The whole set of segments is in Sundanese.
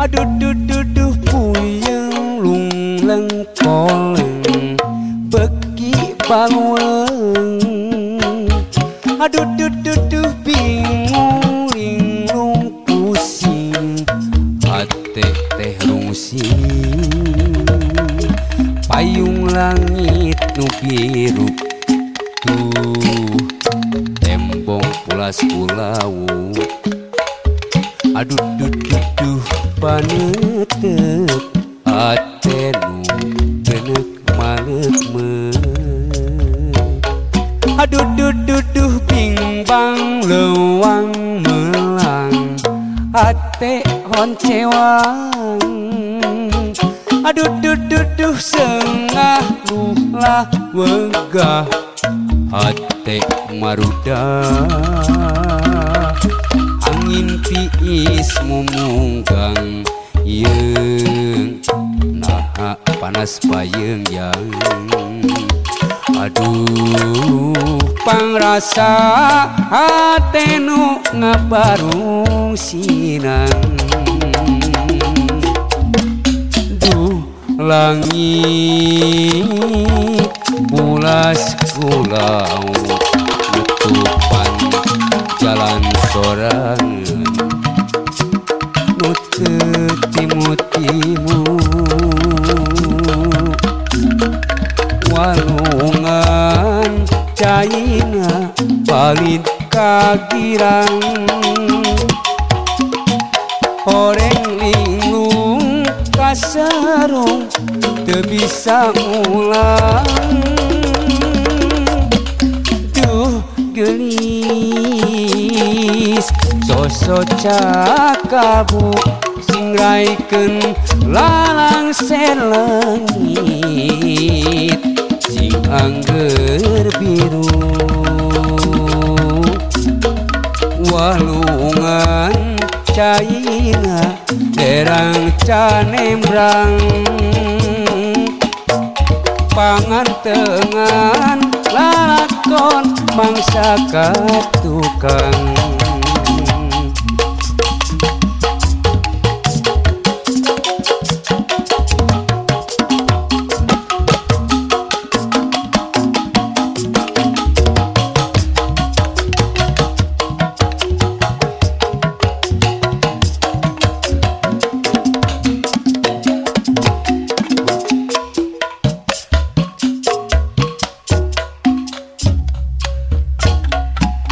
aduh duh duh duh puyeng lungleng koleng beki balweng aduh duh duh duh bingung linglung pusing hati teh rungsing payung langit nu biru tuh tembong pulas pulau aduh duh duh duh panetek ate nu genek malet me aduh duh duh duh pingbang leuwang melang. Ate honcewang aduh duh duh duh sengah lulah wegah. Ate marudang mimpi is mumunggang. Yeung Nah panas payung yang Aduh pangrasa Atenu ngabarung sinang Duh langit Bulas gulau Nutupan jalan sorang. kecimutimu walungan caina palit kagirang Oreng linglung kasarung teu bisa ulang Duh gelis sosok cakabu sing raikeun lalang selengit sing angger biru. Walungan caina derang canembrang. Pangantengan lakon mangsa katukang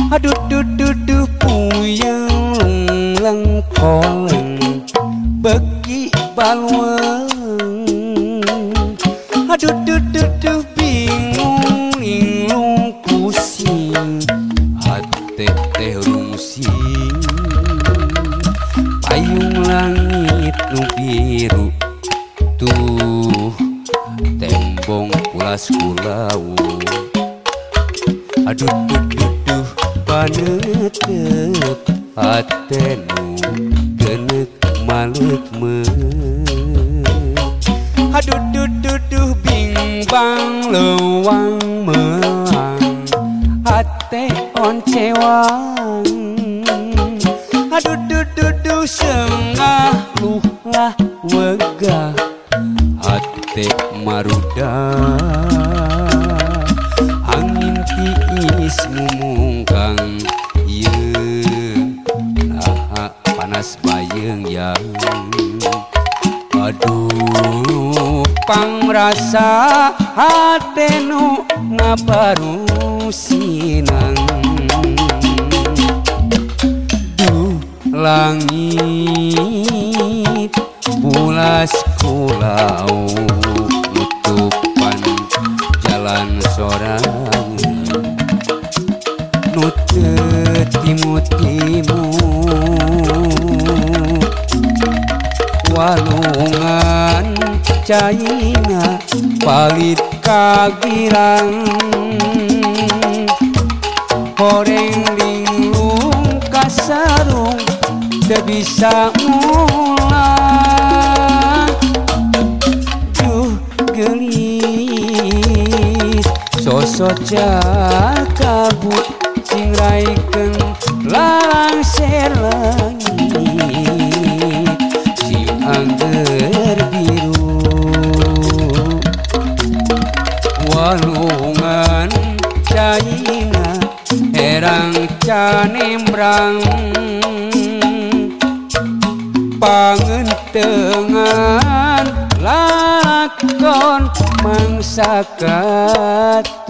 Aduh duh duh duh puyeng leng koleng Beki balweng Aduh duh duh duh bingung linglung pusing Hate teh rungsing Payung langit nu biru Tuh tembong pulas pulau Aduh duh duh duh panekep atenu genek maluk me Aduh duh duh duh bingbang lewang meang. Ate on cewang. Aduh duh duh duh sengah luhlah wegah. Ate marudah Angin tiis mumu. Bang nah, panas bayeng yang Aduh pangrasa hatenu ngabaru sinang. Duh langit bulas kulau nutupan jalan sorang. Teu timu-timu walungan caina palit kagirang horeng linglung kasarung teu bisa mulang. Duh gelis sosok jakabut sing raikeun lalang serlangi si angger biru. Walungan caina erang canembrang pangentengan lakon mangsa katukan